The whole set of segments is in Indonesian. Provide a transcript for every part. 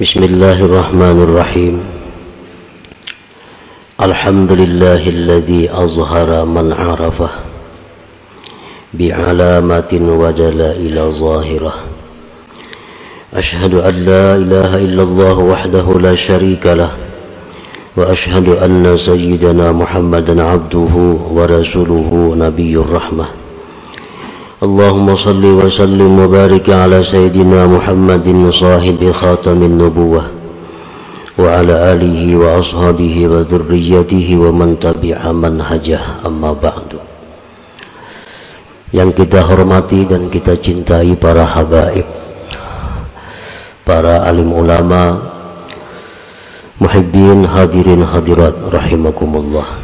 بسم الله الرحمن الرحيم. الحمد لله الذي أظهر من عرفه بعلامة ودلائل ظاهرة. أشهد أن لا إله إلا الله وحده لا شريك له وأشهد أن سيدنا محمدا عبده ورسوله نبي الرحمة. اللهم صل وسلم وبارك على سيدنا محمد صاحب خاتم النبوة وعلى آله وأصحابه وذريته ومن تبع منهجه أما بعد yang kita hormati dan kita cintai para habaib para alim ulama muhibbin hadirin hadirat rahimakumullah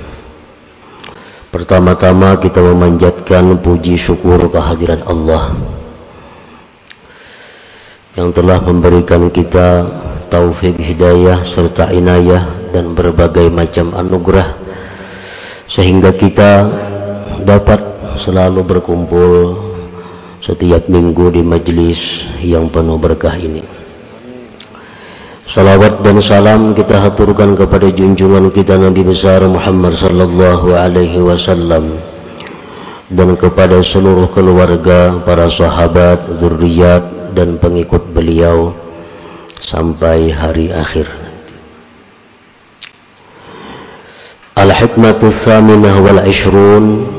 Pertama-tama kita memanjatkan puji syukur kehadiran Allah yang telah memberikan kita taufik hidayah serta inayah dan berbagai macam anugerah sehingga kita dapat selalu berkumpul setiap minggu di majelis yang penuh berkah ini. Salawat dan salam kita haturkan kepada junjungan kita Nabi besar Muhammad sallallahu alaihi wasallam dan kepada seluruh keluarga, para sahabat, zuriat dan pengikut beliau sampai hari akhir. Al-hikmatu tsaminah wal ishrun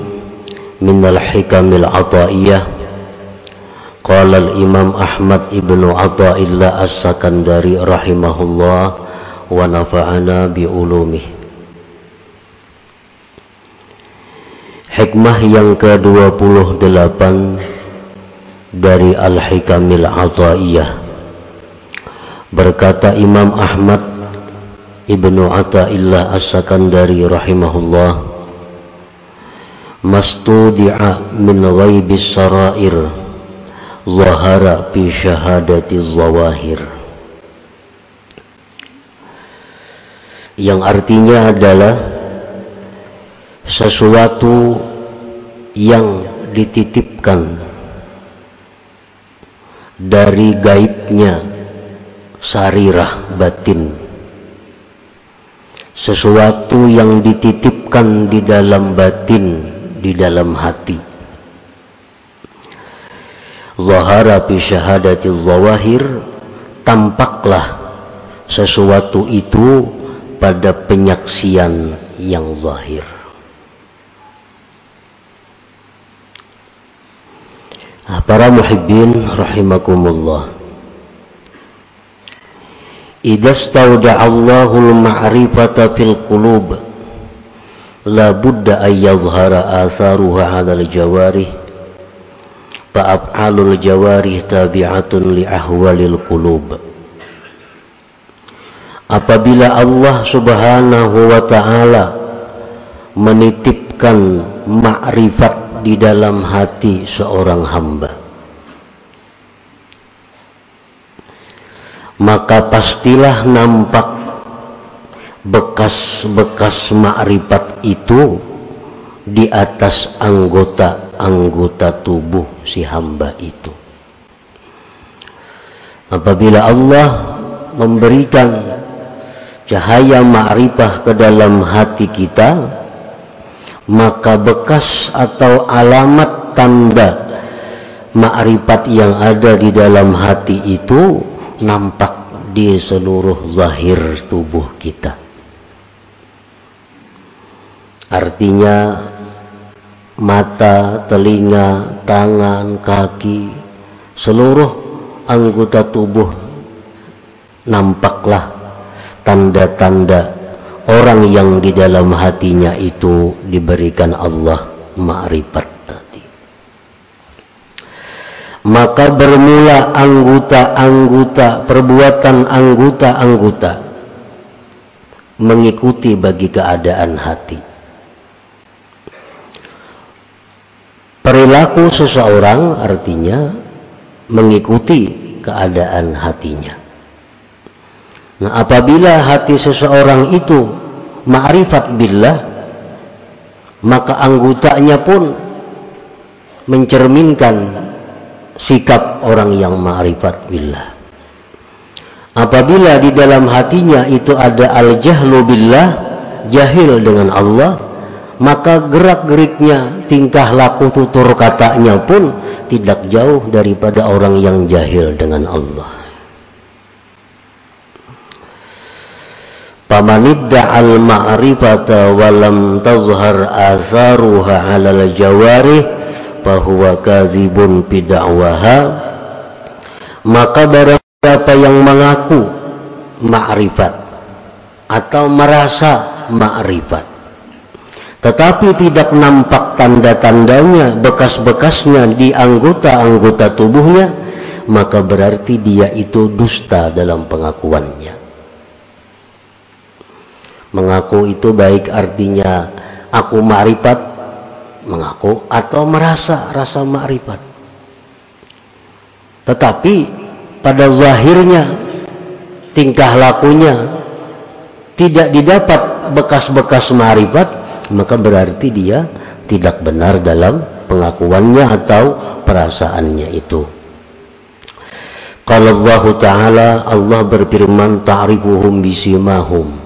min al-hikamil ataiyah Qala al-Imam Ahmad ibnu Atta'illah As-Sakandari rahimahullah wa nafa'ana bi ulumih. Hikmah yang ke-28 dari Al-Hikamil Ata'iyah. Berkata Imam Ahmad ibnu Atta'illah As-Sakandari rahimahullah Mastudi'a min ghaibis sarair zahara fi syahadati zawahir. Yang artinya adalah sesuatu yang dititipkan dari gaibnya sarirah batin. Sesuatu yang dititipkan di dalam batin di dalam hati zahara fi syahadati zawahir tampaklah sesuatu itu pada penyaksian yang zahir. Nah, para muhibbin rahimakumullah. Idza stawda'allahu al-ma'rifata fil qulub la budda ay yadhhara atharuha 'ala al-jawarih fa'af'alul jawarih tabi'atun li ahwalil qulub. Apabila Allah subhanahu wa ta'ala menitipkan makrifat di dalam hati seorang hamba maka pastilah nampak bekas-bekas makrifat itu di atas anggota anggota tubuh si hamba itu. Apabila Allah memberikan cahaya ma'rifah ke dalam hati kita, maka bekas atau alamat tanda ma'rifat yang ada di dalam hati itu nampak di seluruh zahir tubuh kita. Artinya mata, telinga, tangan, kaki, seluruh anggota tubuh nampaklah tanda-tanda orang yang di dalam hatinya itu diberikan Allah ma'rifat tadi. Maka bermula anggota-anggota, perbuatan anggota-anggota mengikuti bagi keadaan hati Perilaku seseorang artinya mengikuti keadaan hatinya. Nah, apabila hati seseorang itu ma'rifat billah, maka anggotanya pun mencerminkan sikap orang yang ma'rifat billah. apabila di dalam hatinya itu ada al-jahlu billah jahil dengan Allah maka gerak-geriknya tingkah laku tutur katanya pun tidak jauh daripada orang yang jahil dengan Allah. Pamanidda al ma'rifata walam tazhar atharuha al jawarih bahwa kadzibun bid'awaha maka barang siapa yang mengaku ma'rifat atau merasa ma'rifat tetapi tidak nampak tanda-tandanya bekas-bekasnya di anggota-anggota tubuhnya maka berarti dia itu dusta dalam pengakuannya. Mengaku itu baik artinya aku ma'rifat mengaku atau merasa rasa ma'rifat. Tetapi pada zahirnya tingkah lakunya tidak didapat bekas-bekas ma'rifat maka berarti dia tidak benar dalam pengakuannya atau perasaannya itu kalau Allah Ta'ala Allah berfirman ta'rifuhum bisimahum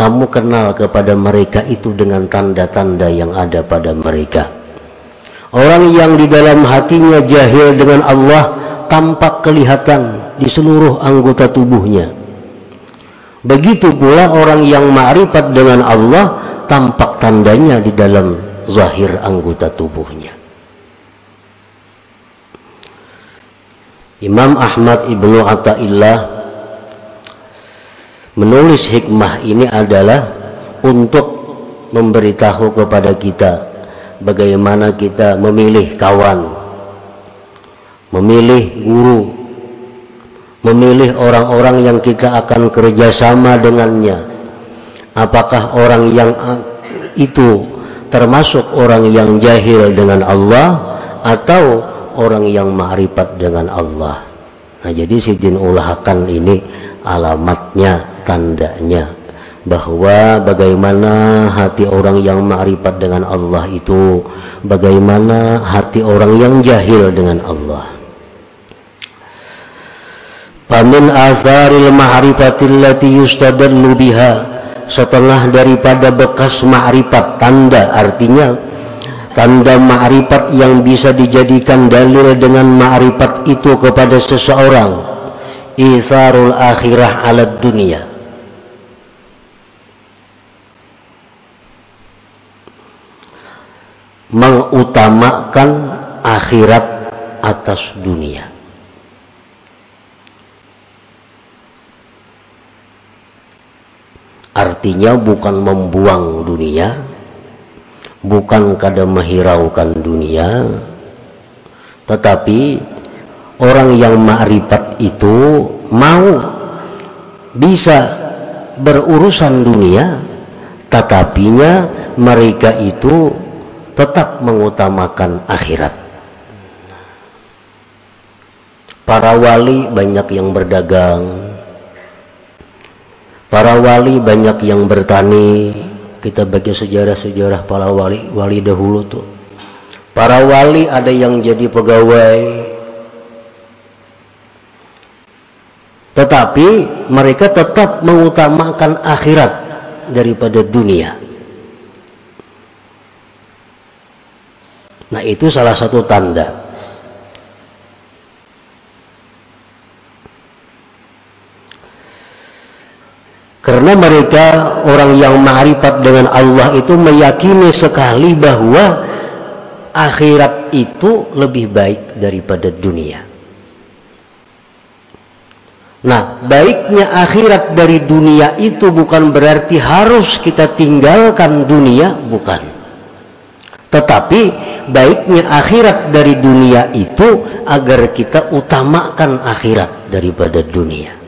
kamu kenal kepada mereka itu dengan tanda-tanda yang ada pada mereka. Orang yang di dalam hatinya jahil dengan Allah tampak kelihatan di seluruh anggota tubuhnya. Begitu pula orang yang ma'rifat dengan Allah tampak tandanya di dalam zahir anggota tubuhnya. Imam Ahmad Ibnu Atta'illah menulis hikmah ini adalah untuk memberitahu kepada kita bagaimana kita memilih kawan memilih guru memilih orang-orang yang kita akan kerjasama dengannya. Apakah orang yang itu termasuk orang yang jahil dengan Allah atau orang yang ma'rifat dengan Allah? Nah jadi Sidin Ulahkan ini alamatnya tandanya bahwa bagaimana hati orang yang ma'rifat dengan Allah itu bagaimana hati orang yang jahil dengan Allah Pamin azaril ma'rifatil lati yustadallu biha. Setengah daripada bekas ma'rifat tanda artinya tanda ma'rifat yang bisa dijadikan dalil dengan ma'rifat itu kepada seseorang. Isarul akhirah ala dunia. Mengutamakan akhirat atas dunia artinya bukan membuang dunia bukan kada menghiraukan dunia tetapi orang yang ma'rifat itu mau bisa berurusan dunia tetapinya mereka itu tetap mengutamakan akhirat. Para wali banyak yang berdagang para wali banyak yang bertani. Kita baca sejarah-sejarah para wali wali dahulu tuh. Para wali ada yang jadi pegawai. Tetapi mereka tetap mengutamakan akhirat daripada dunia. Nah itu salah satu tanda karena mereka orang yang ma'rifat dengan Allah itu meyakini sekali bahwa akhirat itu lebih baik daripada dunia Nah, baiknya akhirat dari dunia itu bukan berarti harus kita tinggalkan dunia, bukan. Tetapi baiknya akhirat dari dunia itu agar kita utamakan akhirat daripada dunia.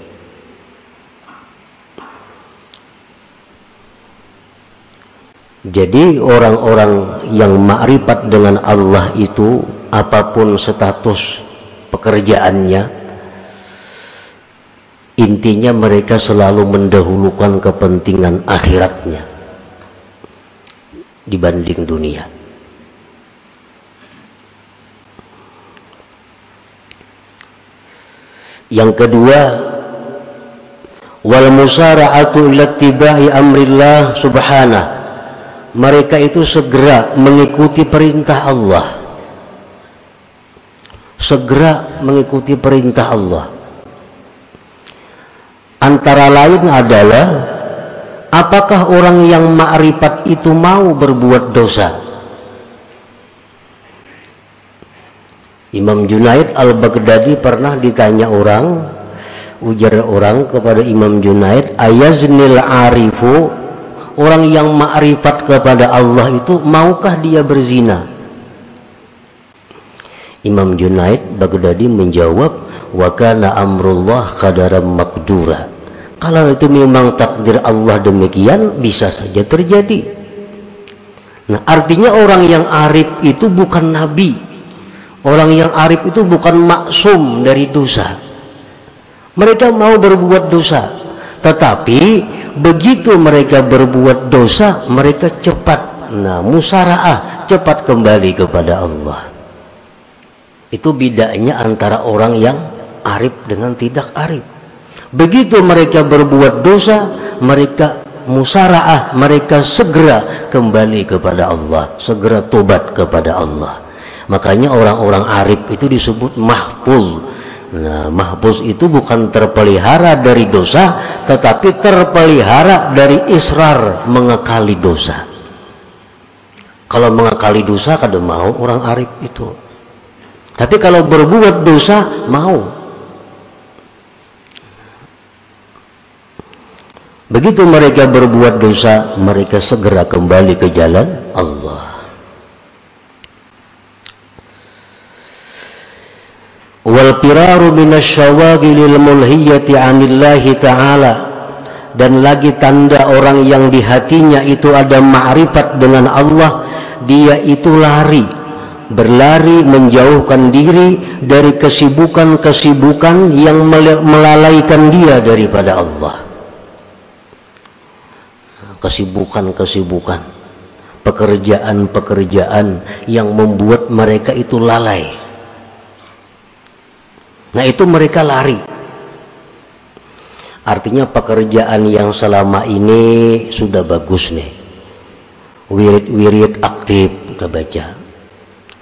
Jadi orang-orang yang makrifat dengan Allah itu apa pun status pekerjaannya, intinya mereka selalu mendahulukan kepentingan akhiratnya dibanding dunia. Yang kedua wal musara'atu ila amrillah subhanah mereka itu segera mengikuti perintah Allah. Segera mengikuti perintah Allah. Antara lain adalah apakah orang yang ma'rifat itu mau berbuat dosa? Imam Junaid al-Baghdadi pernah ditanya orang ujar orang kepada Imam Junaid ayaznil arifu orang yang ma'rifat kepada Allah itu maukah dia berzina? Imam Junaid Baghdadi menjawab wa kana amrullah qadaram makdura kalau itu memang takdir Allah demikian bisa saja terjadi. Nah artinya orang yang arif itu bukan nabi. Orang yang arif itu bukan maksum dari dosa. Mereka mau berbuat dosa, tetapi begitu mereka berbuat dosa, mereka cepat nah musaraah, cepat kembali kepada Allah. Itu bedanya antara orang yang arif dengan tidak arif. Begitu mereka berbuat dosa, mereka musaraah, mereka segera kembali kepada Allah, segera tobat kepada Allah. Makanya orang-orang arif itu disebut mahfuz. Nah, mahfuz itu bukan terpelihara dari dosa, tetapi terpelihara dari israr mengekali dosa. Kalau mengekali dosa kada mau orang arif itu. Tapi kalau berbuat dosa mau. Begitu mereka berbuat dosa, mereka segera kembali ke jalan Allah. Wal firaru mulhiyati anillahi ta'ala. Dan lagi tanda orang yang di hatinya itu ada ma'rifat dengan Allah dia itu lari. Berlari menjauhkan diri dari kesibukan-kesibukan yang melalaikan dia daripada Allah. Kesibukan-kesibukan pekerjaan-pekerjaan yang membuat mereka itu lalai Nah itu mereka lari. Artinya pekerjaan yang selama ini sudah bagus nih. Wirid-wirid aktif kita baca.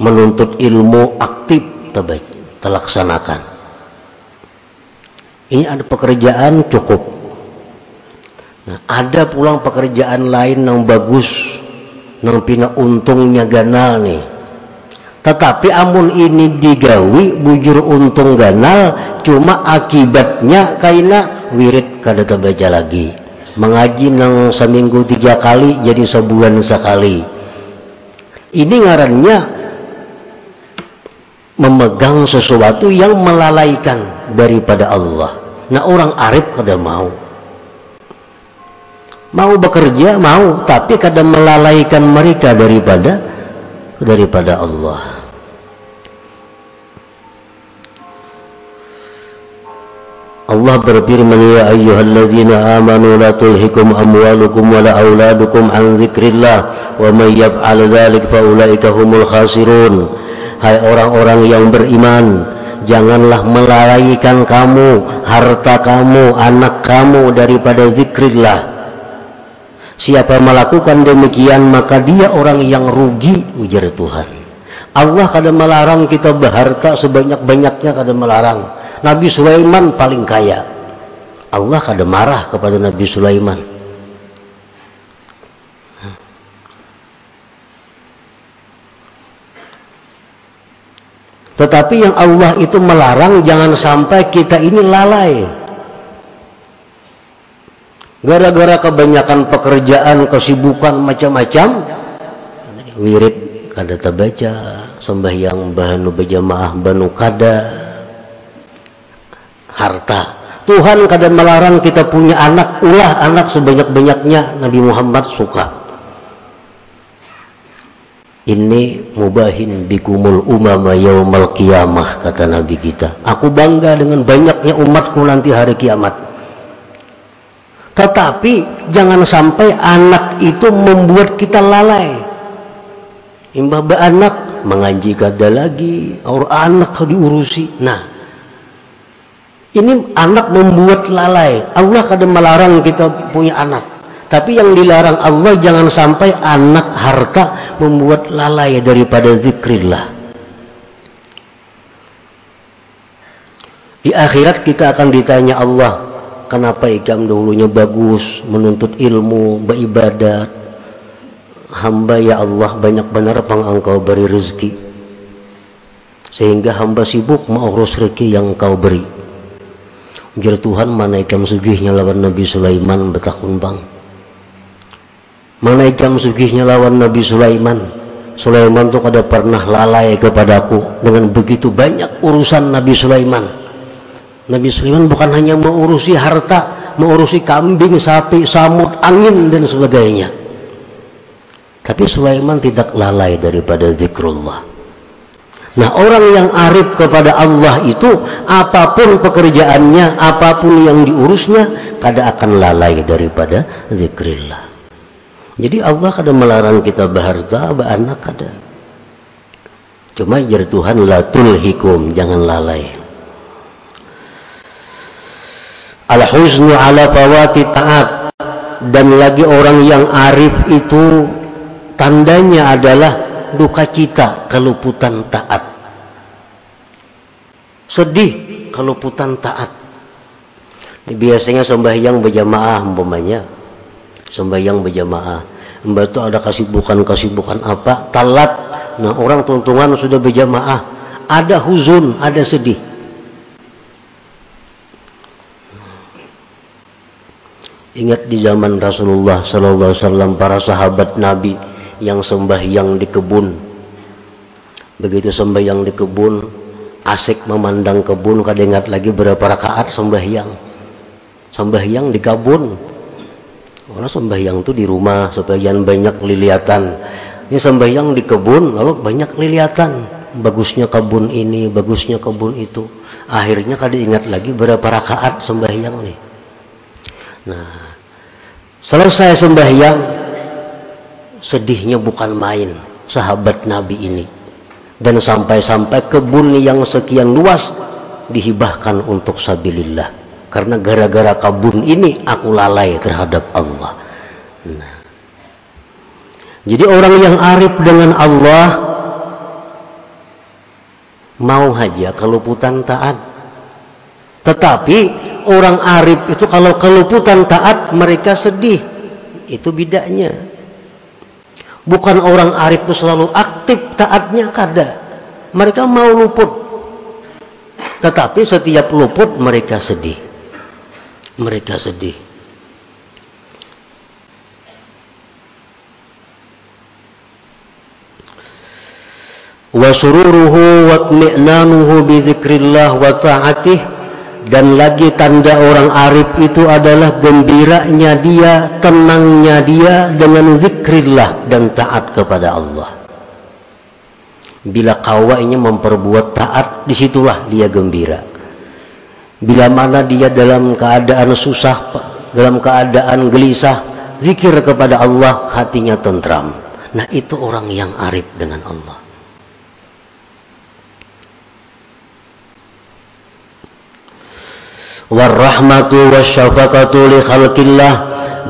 Menuntut ilmu aktif kita baca, terlaksanakan. Ini ada pekerjaan cukup. Nah, ada pulang pekerjaan lain yang bagus, yang pina untungnya ganal nih tetapi amun ini digawi bujur untung ganal cuma akibatnya kaina wirid kada terbaca lagi. Mengaji nang seminggu tiga kali jadi sebulan sekali. Ini ngarannya memegang sesuatu yang melalaikan daripada Allah. Nah orang arif kada mau. Mau bekerja mau tapi kada melalaikan mereka daripada daripada Allah. Allah berfirman ya ayyuhalladzina amanu la tulhikum amwalukum wala auladukum an dzikrillah wa may yaf'al dzalik fa ulaika humul khasirun. Hai orang-orang yang beriman janganlah melalaikan kamu harta kamu anak kamu daripada zikrillah Siapa melakukan demikian maka dia orang yang rugi ujar Tuhan. Allah kadang melarang kita berharta sebanyak-banyaknya kadang melarang. Nabi Sulaiman paling kaya. Allah kadang marah kepada Nabi Sulaiman. Tetapi yang Allah itu melarang jangan sampai kita ini lalai gara-gara kebanyakan pekerjaan kesibukan macam-macam wirid kada terbaca. Sembahyang bahanu berjamaah banu kada. Harta. Tuhan kada melarang kita punya anak. Ulah anak sebanyak-banyaknya Nabi Muhammad suka. Ini mubahin bikumul umama yaumal kiamah kata Nabi kita. Aku bangga dengan banyaknya umatku nanti hari kiamat tetapi jangan sampai anak itu membuat kita lalai. Imbah anak mengaji kada lagi, orang anak diurusi. Nah, Ini anak membuat lalai. Allah kadang melarang kita punya anak. Tapi yang dilarang Allah jangan sampai anak harta membuat lalai daripada zikrillah. Di akhirat kita akan ditanya Allah, kenapa ikam dulunya bagus, menuntut ilmu, beribadat. Hamba ya Allah banyak benar pang engkau beri rezeki. Sehingga hamba sibuk mau urus rezeki yang engkau beri. Jar Tuhan mana ikam sugihnya lawan Nabi Sulaiman betakun bang. Mana ikam sugihnya lawan Nabi Sulaiman. Sulaiman tuh kada pernah lalai kepadaku dengan begitu banyak urusan Nabi Sulaiman Nabi Sulaiman bukan hanya mengurusi harta, mengurusi kambing, sapi, samud, angin dan sebagainya. Tapi Sulaiman tidak lalai daripada zikrullah. Nah orang yang arif kepada Allah itu apa pun pekerjaannya, apa pun yang diurusnya, kada akan lalai daripada zikrillah. Jadi Allah kada melarang kita berharta, beranak kada. Cuma jar Tuhan la tulhikum, jangan lalai al huznu ala fawati taat dan lagi orang yang arif itu tandanya adalah duka cita keluputan taat. Sedih keluputan taat. Biasanya sembahyang berjamaah umpamanya. Sembahyang berjamaah. Mbak itu ada kasibukan-kasibukan apa? Talat. Nah orang tuntungan sudah berjamaah. Ada huzun ada sedih Ingat di zaman Rasulullah Sallallahu Alaihi Wasallam para sahabat Nabi yang sembahyang di kebun. Begitu sembahyang di kebun, asik memandang kebun, kada ingat lagi berapa rakaat sembahyang. Sembahyang di kebun. Orang sembahyang itu di rumah, sebagian banyak liliatan. Ini sembahyang di kebun, lalu banyak liliatan. Bagusnya kebun ini, bagusnya kebun itu. Akhirnya kada ingat lagi berapa rakaat sembahyang nih. Nah, Selesai sembahyang, sedihnya bukan main sahabat Nabi ini. Dan sampai-sampai kebun yang sekian luas dihibahkan untuk sabilillah. Karena gara-gara kebun ini aku lalai terhadap Allah. Nah. Jadi orang yang arif dengan Allah mau saja keluputan taat. Tetapi orang arif itu kalau keluputan taat mereka sedih. Itu bidaknya. Bukan orang arif itu selalu aktif taatnya kada. Mereka mau luput. Tetapi setiap luput mereka sedih. Mereka sedih. Wa sururuhu wa bi dzikrillah wa ta'atih dan lagi tanda orang arif itu adalah gembiranya dia, tenangnya dia dengan zikrillah dan taat kepada Allah. Bila kawainya memperbuat taat, di situlah dia gembira. Bila mana dia dalam keadaan susah, dalam keadaan gelisah, zikir kepada Allah, hatinya tentram. Nah itu orang yang arif dengan Allah. Warahmatu wasyafaqatu li khalqillah.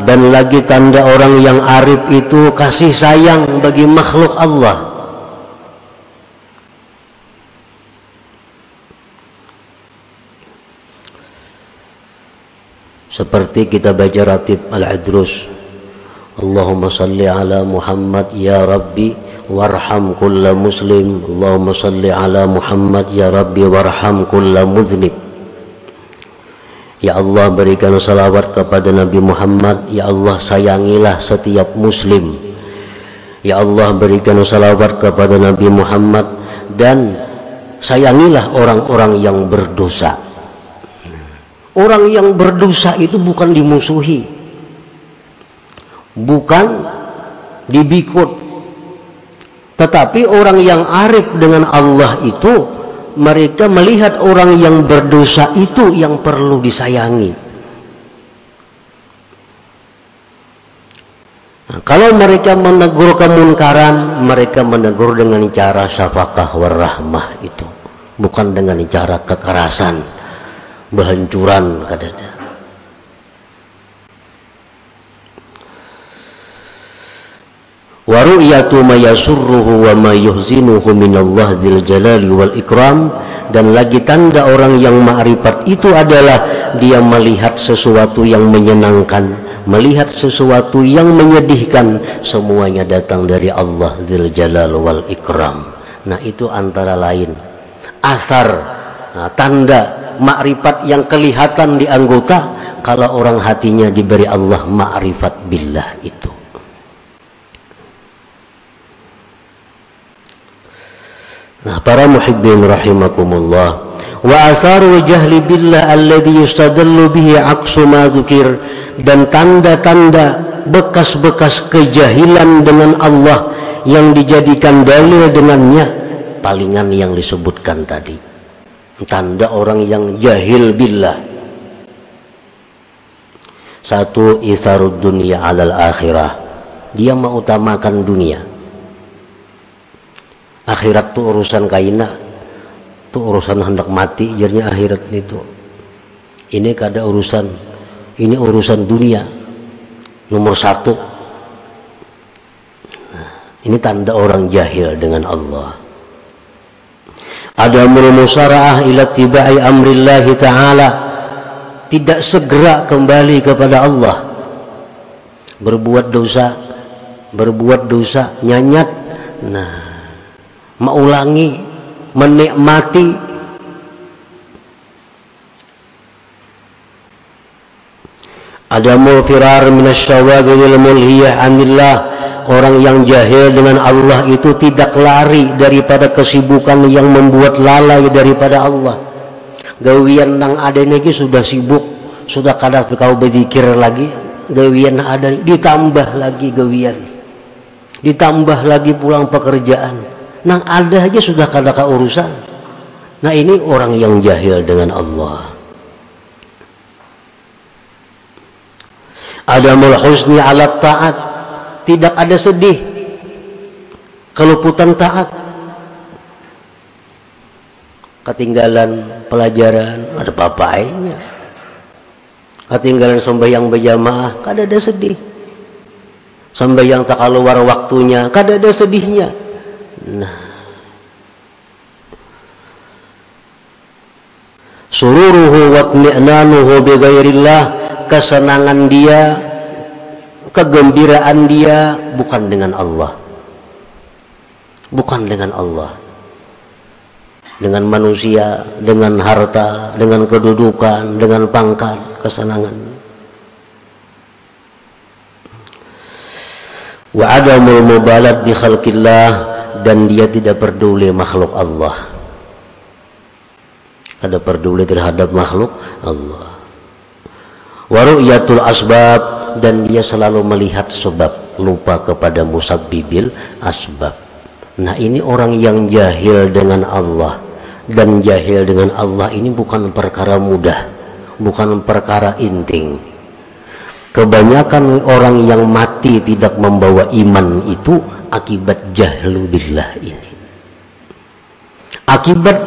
Dan lagi tanda orang yang arif itu kasih sayang bagi makhluk Allah. Seperti kita baca ratib al-adrus Allahumma salli ala Muhammad ya Rabbi warham kulla muslim. Allahumma salli ala Muhammad ya Rabbi warham kulla mudhnib Ya Allah berikan salawat kepada Nabi Muhammad. Ya Allah sayangilah setiap muslim. Ya Allah berikan salawat kepada Nabi Muhammad. Dan sayangilah orang-orang yang berdosa. Orang yang berdosa itu bukan dimusuhi. Bukan dibikut. Tetapi orang yang arif dengan Allah itu mereka melihat orang yang berdosa itu yang perlu disayangi. Nah, kalau mereka menegur kemunkaran, mereka menegur dengan cara syafaqah warahmah itu, bukan dengan cara kekerasan, Berhancuran kadada. Wa ru'yatu wa ma yuhzinuhu minallah dzil jalali wal ikram. Dan lagi tanda orang yang ma'rifat itu adalah dia melihat sesuatu yang menyenangkan melihat sesuatu yang menyedihkan semuanya datang dari Allah dzil jalal wal ikram. Nah itu antara lain. Asar nah, tanda makrifat yang kelihatan di anggota kalau orang hatinya diberi Allah makrifat billah itu Nah, para muhibbin rahimakumullah. Wa asaru jahli billah alladhi yustadallu bihi aqsu ma dzukir dan tanda-tanda bekas-bekas kejahilan dengan Allah yang dijadikan dalil dengannya palingan yang disebutkan tadi. Tanda orang yang jahil billah. Satu isarud dunia alal akhirah. Dia mengutamakan dunia akhirat tuh urusan kaina tuh urusan hendak mati jadinya akhirat itu ini kada urusan ini urusan dunia. Nomor satu. Nah, ini tanda orang jahil dengan Allah. Ada musara'ah ila tibai amrillahi ta'ala. Tidak segera kembali kepada Allah. Berbuat dosa berbuat dosa nyanyat. Nah mengulangi menikmati. Ada firar minasyawagil mulhiyah anillah. Orang yang jahil dengan Allah itu tidak lari daripada kesibukan yang membuat lalai daripada Allah. Gawian nang ada ini sudah sibuk sudah kadang kau berzikir lagi. Gawian ada ditambah lagi gawian. Ditambah lagi pulang pekerjaan Nang ada aja sudah kada urusan. Nah ini orang yang jahil dengan Allah. Ada husni alat taat. Tidak ada sedih. Keluputan taat. Ketinggalan pelajaran. Ada papainya. Ketinggalan sembahyang berjamaah. Kada ada sedih. Sembahyang tak keluar waktunya. Kada ada sedihnya. Sururuhu wa tmi'nanuhu bighairillah kesenangan dia kegembiraan dia bukan dengan Allah. Bukan dengan Allah. Dengan manusia dengan harta dengan kedudukan dengan pangkat kesenangan. Wa adamul mubalat bi khalqillah dan dia tidak peduli makhluk Allah. Ada peduli terhadap makhluk Allah. Waru'yatul asbab dan dia selalu melihat sebab lupa kepada musabbibil asbab. Nah ini orang yang jahil dengan Allah. Dan jahil dengan Allah ini bukan perkara mudah bukan perkara inting kebanyakan orang yang mati tidak membawa iman itu akibat jahlu billah ini. Akibat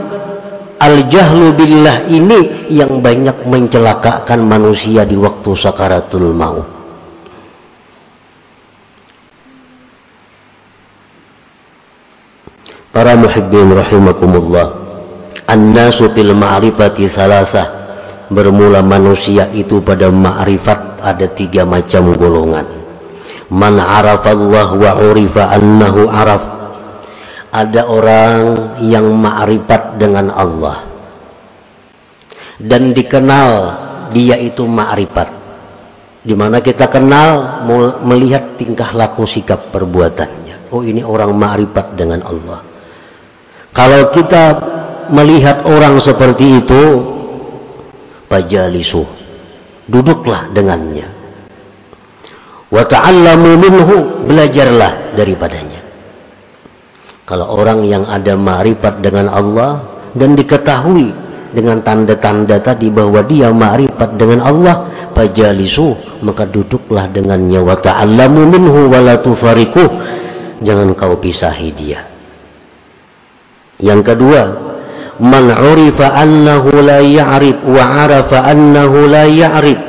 al jahlu billah ini yang banyak mencelakakan manusia di waktu sakaratul maut. Para muhibbin rahimakumullah an-nasu fil ma'rifati salasah bermula manusia itu pada ma'rifat ada tiga macam golongan. Man arafallah wa urifa annahu araf. Ada orang yang ma'rifat dengan Allah. Dan dikenal dia itu ma'rifat di mana kita kenal melihat tingkah laku sikap perbuatannya. Oh ini orang ma'rifat dengan Allah. Kalau kita melihat orang seperti itu pajalisu duduklah dengannya. Wa ta'allamu minhu belajarlah daripadanya. Kalau orang yang ada ma'rifat dengan Allah dan diketahui dengan tanda-tanda tadi bahwa dia ma'rifat dengan Allah fajalisu maka duduklah dengannya. Wa ta'allamu minhu wa la jangan kau pisahi dia. Yang kedua man urifa annahu la ya'rif wa arafa annahu la ya'rif.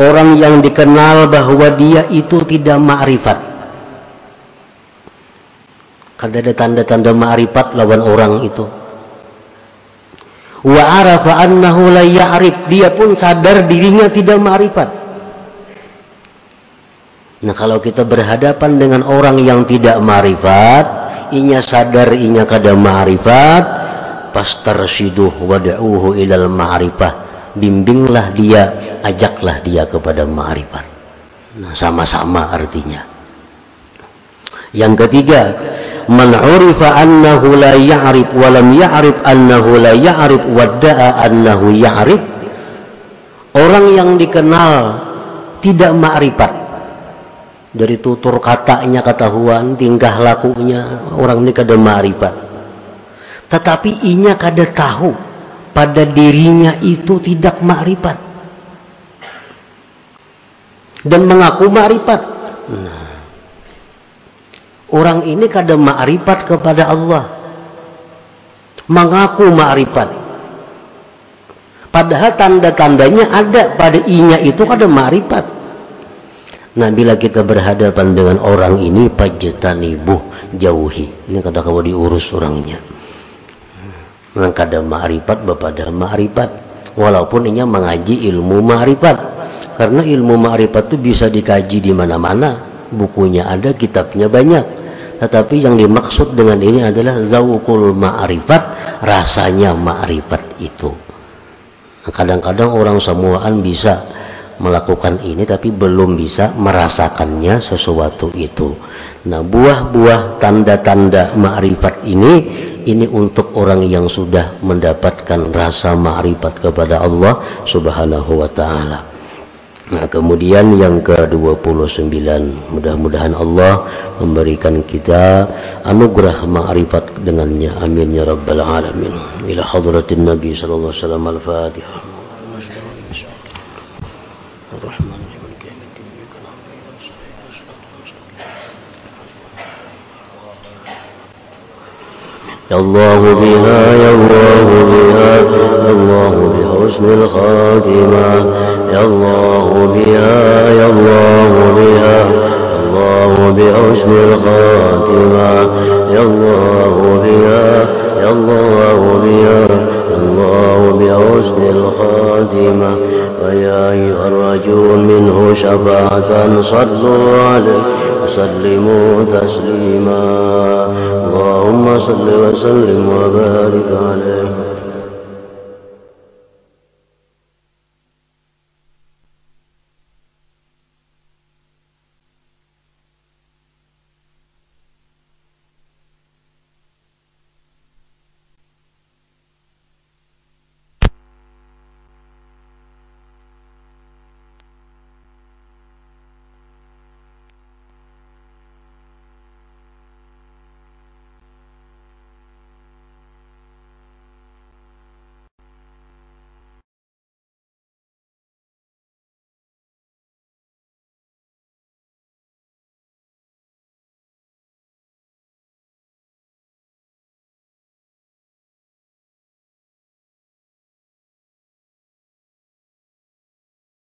Orang yang dikenal bahwa dia itu tidak ma'rifat. Kan ada tanda-tanda ma'rifat lawan orang itu. Wa arafa annahu la ya'rif. Dia pun sadar dirinya tidak ma'rifat. Nah kalau kita berhadapan dengan orang yang tidak ma'rifat inya sadar inya kada ma'rifat fastarsiduh wad'uhu ilal ma'rifah. Bimbinglah dia ajaklah dia kepada ma'rifat nah sama-sama artinya. Yang ketiga man urifa annahu la ya'rif wa lam ya'rif annahu la ya'rif wadda'a annahu ya'rif. Orang yang dikenal tidak ma'rifat. Dari tutur katanya ketahuan tingkah lakunya orang ini kada ma'rifat tetapi inya kada tahu pada dirinya itu tidak makrifat. Dan mengaku makrifat. Nah, orang ini kada makrifat kepada Allah. Mengaku makrifat. Padahal tanda-tandanya ada pada inya itu kada makrifat. Nah bila kita berhadapan dengan orang ini pajtanibuh jauhi. Ini kata kau diurus orangnya kada ma'rifat bapada ma'rifat walaupun inya mengaji ilmu ma'rifat karena ilmu ma'rifat itu bisa dikaji di mana-mana. Bukunya ada kitabnya banyak. Tetapi yang dimaksud dengan ini adalah zaukul ma'rifat rasanya ma'rifat itu. Kadang-kadang orang semuaan bisa melakukan ini tapi belum bisa merasakannya sesuatu itu nah buah-buah tanda-tanda ma'rifat ini ini untuk orang yang sudah mendapatkan rasa ma'rifat kepada Allah Subhanahu wa taala. Nah, kemudian yang ke-29 mudah-mudahan Allah memberikan kita anugerah ma'rifat dengannya amin ya rabbal alamin. Ila hadratin Nabi sallallahu alaihi wasallam al-Fatihah. الله بها الله بها الله بحسن الخاتمة. الله بها الله بها الله بحسن الخاتمة. الله بها الله بها الله بحسن الخاتمة. ويا أيها الرجل منه شفاعة صلوا عليه وسلموا تسليما. اللهم صل وسلم وبارك عليه